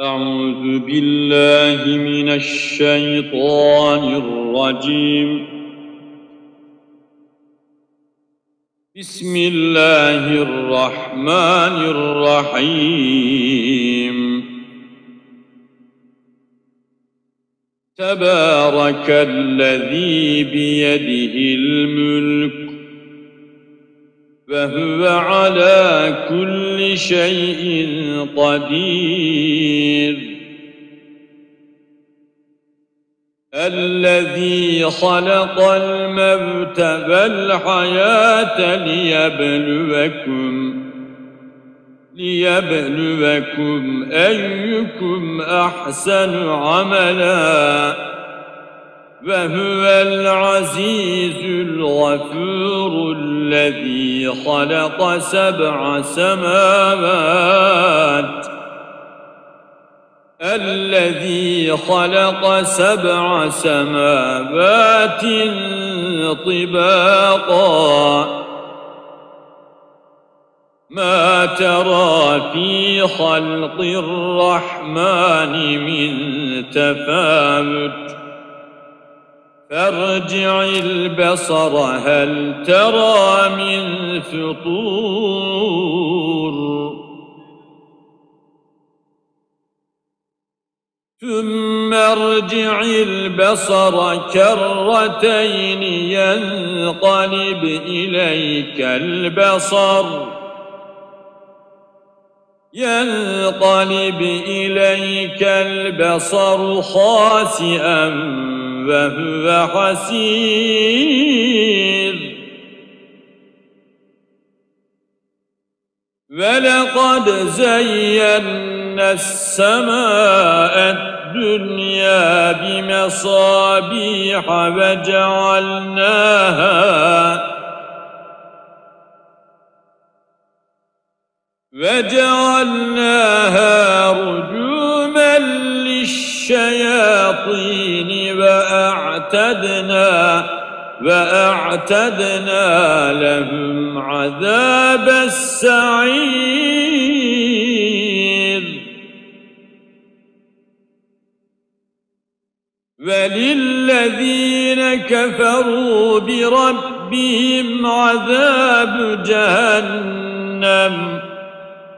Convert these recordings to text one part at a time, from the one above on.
أعوذ بالله من الشيطان الرجيم. بسم الله الرحمن الرحيم. تبارك الذي بيده الملك فهو على كل شيء قدير. الذي خلق الموت والحياة ليبلوكم ليبلوكم أيكم أحسن عملاً. وهو العزيز الغفور الذي خلق سبع سماوات. الذي خلق سبع سماوات طباقا. ما ترى في خلق الرحمن من تفاوت. فارجع البصر هل ترى من فطور؟ ثم ارجع البصر كرتين ينقلب إليك البصر. ينقلب إليك البصر خاسئا وهو حسير ولقد زينا السماء الدنيا بمصابيح وجعلناها وجعلناها رجوما للشياطين وأعتدنا وأعتدنا لهم عذاب السعير. وللذين كفروا بربهم عذاب جهنم.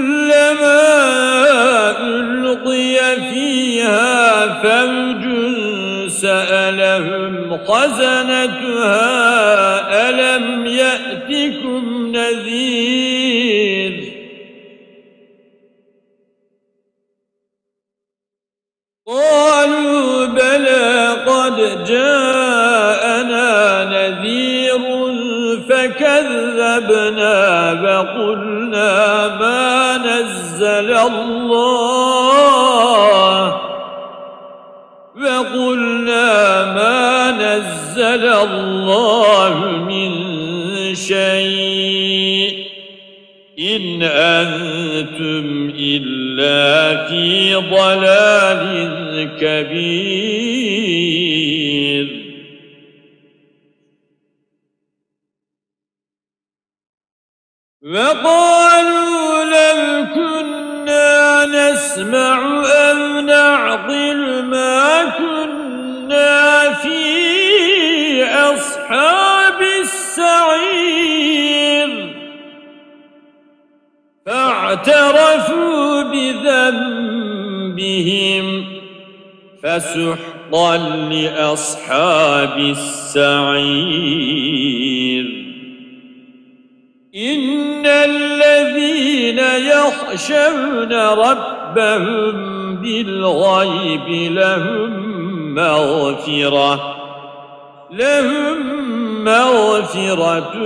كلما ألقي فيها فوج سألهم خزنتها ألم يأتكم نذير؟ قالوا بلى قد جاءنا نذير فكذبنا فقلنا ما نزل الله. فقلنا ما نزل الله من شيء. إن أنتم إلا في ضلال كبير. وقالوا نسمع أو نعقل ما كنا في أصحاب السعير. فاعترفوا بذنبهم فسحقا لأصحاب السعير. إن الذين يخشون ربهم ربهم بالغيب لهم مغفرة لهم مغفرة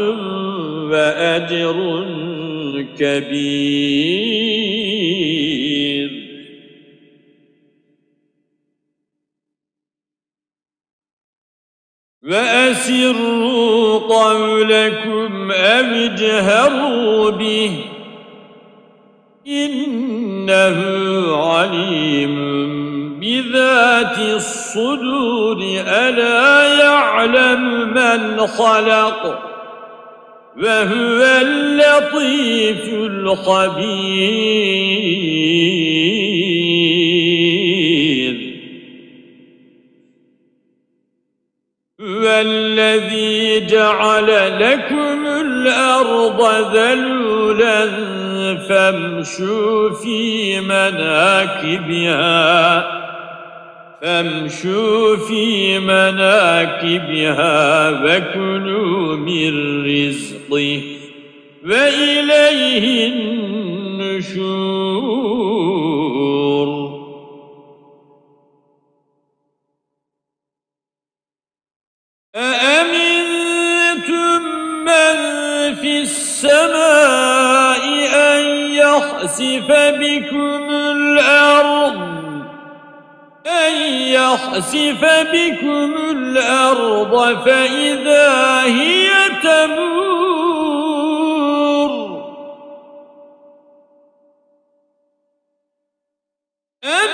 وأجر كبير. وأسروا قولكم أو اجهروا به إن إنه عليم بذات الصدور ألا يعلم من خلق؟ وهو اللطيف الخبير. والذي جعل لكم الأرض ذلولا فامشوا في مناكبها فامشوا في مناكبها وكلوا من رزقه وإليه النشور. أأمنتم السماء أن يخسف بكم الأرض أن يخسف بكم الأرض فإذا هي تمور. أم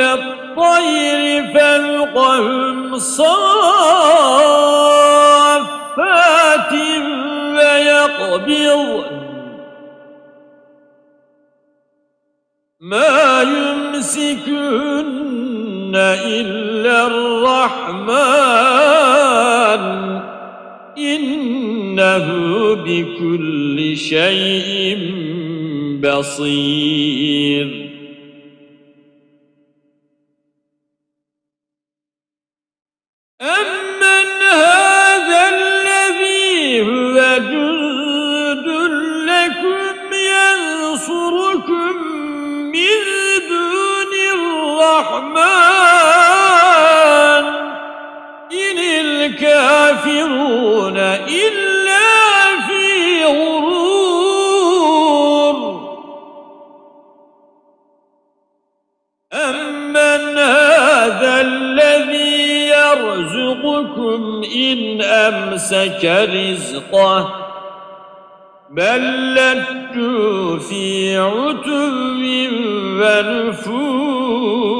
الطير فوقهم صافات ويقبضن ما يمسكن إلا الرحمن إنه بكل شيء بصير الرحمن. إن الكافرون إلا في غرور. أمن هذا الذي يرزقكم إن أمسك رزقه بل لجوا في عتو ونفور.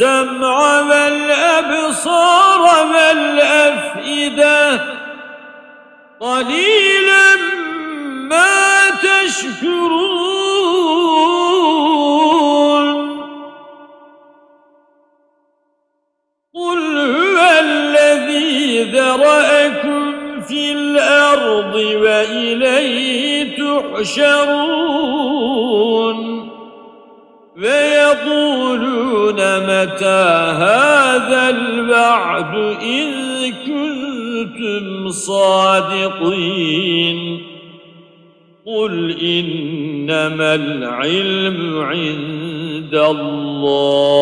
السمع والأبصار والأفئدة قليلا ما تشكرون قل هو الذي ذرأكم في الأرض وإليه تحشرون ويقولون متى هذا الوعد إن كنتم صادقين قل إنما العلم عند الله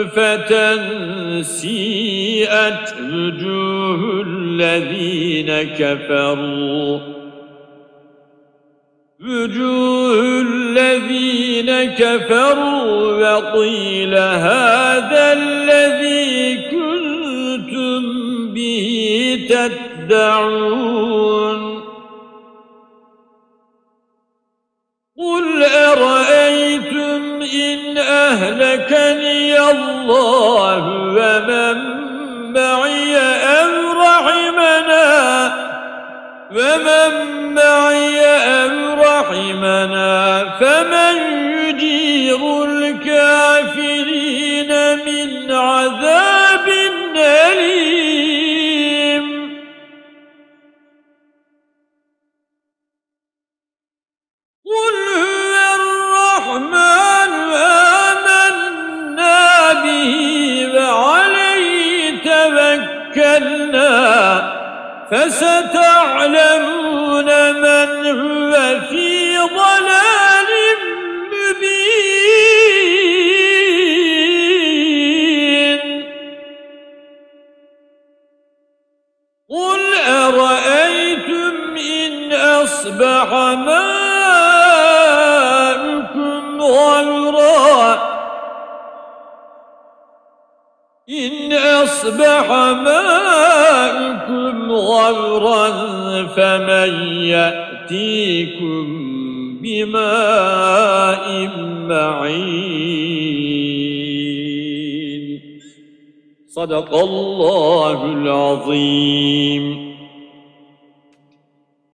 رأفة سيئت وجوه الذين كفروا. وجوه الذين كفروا وقيل هذا الذي كنتم به تدعون. قل أرأيتم إن أهلكني الله ومن معي أم رحمنا ومن معي أم رحمنا فمن يجير الكافرين من عذاب إن أصبح ماؤكم غورا فمن يأتيكم بماء معين. صدق الله العظيم.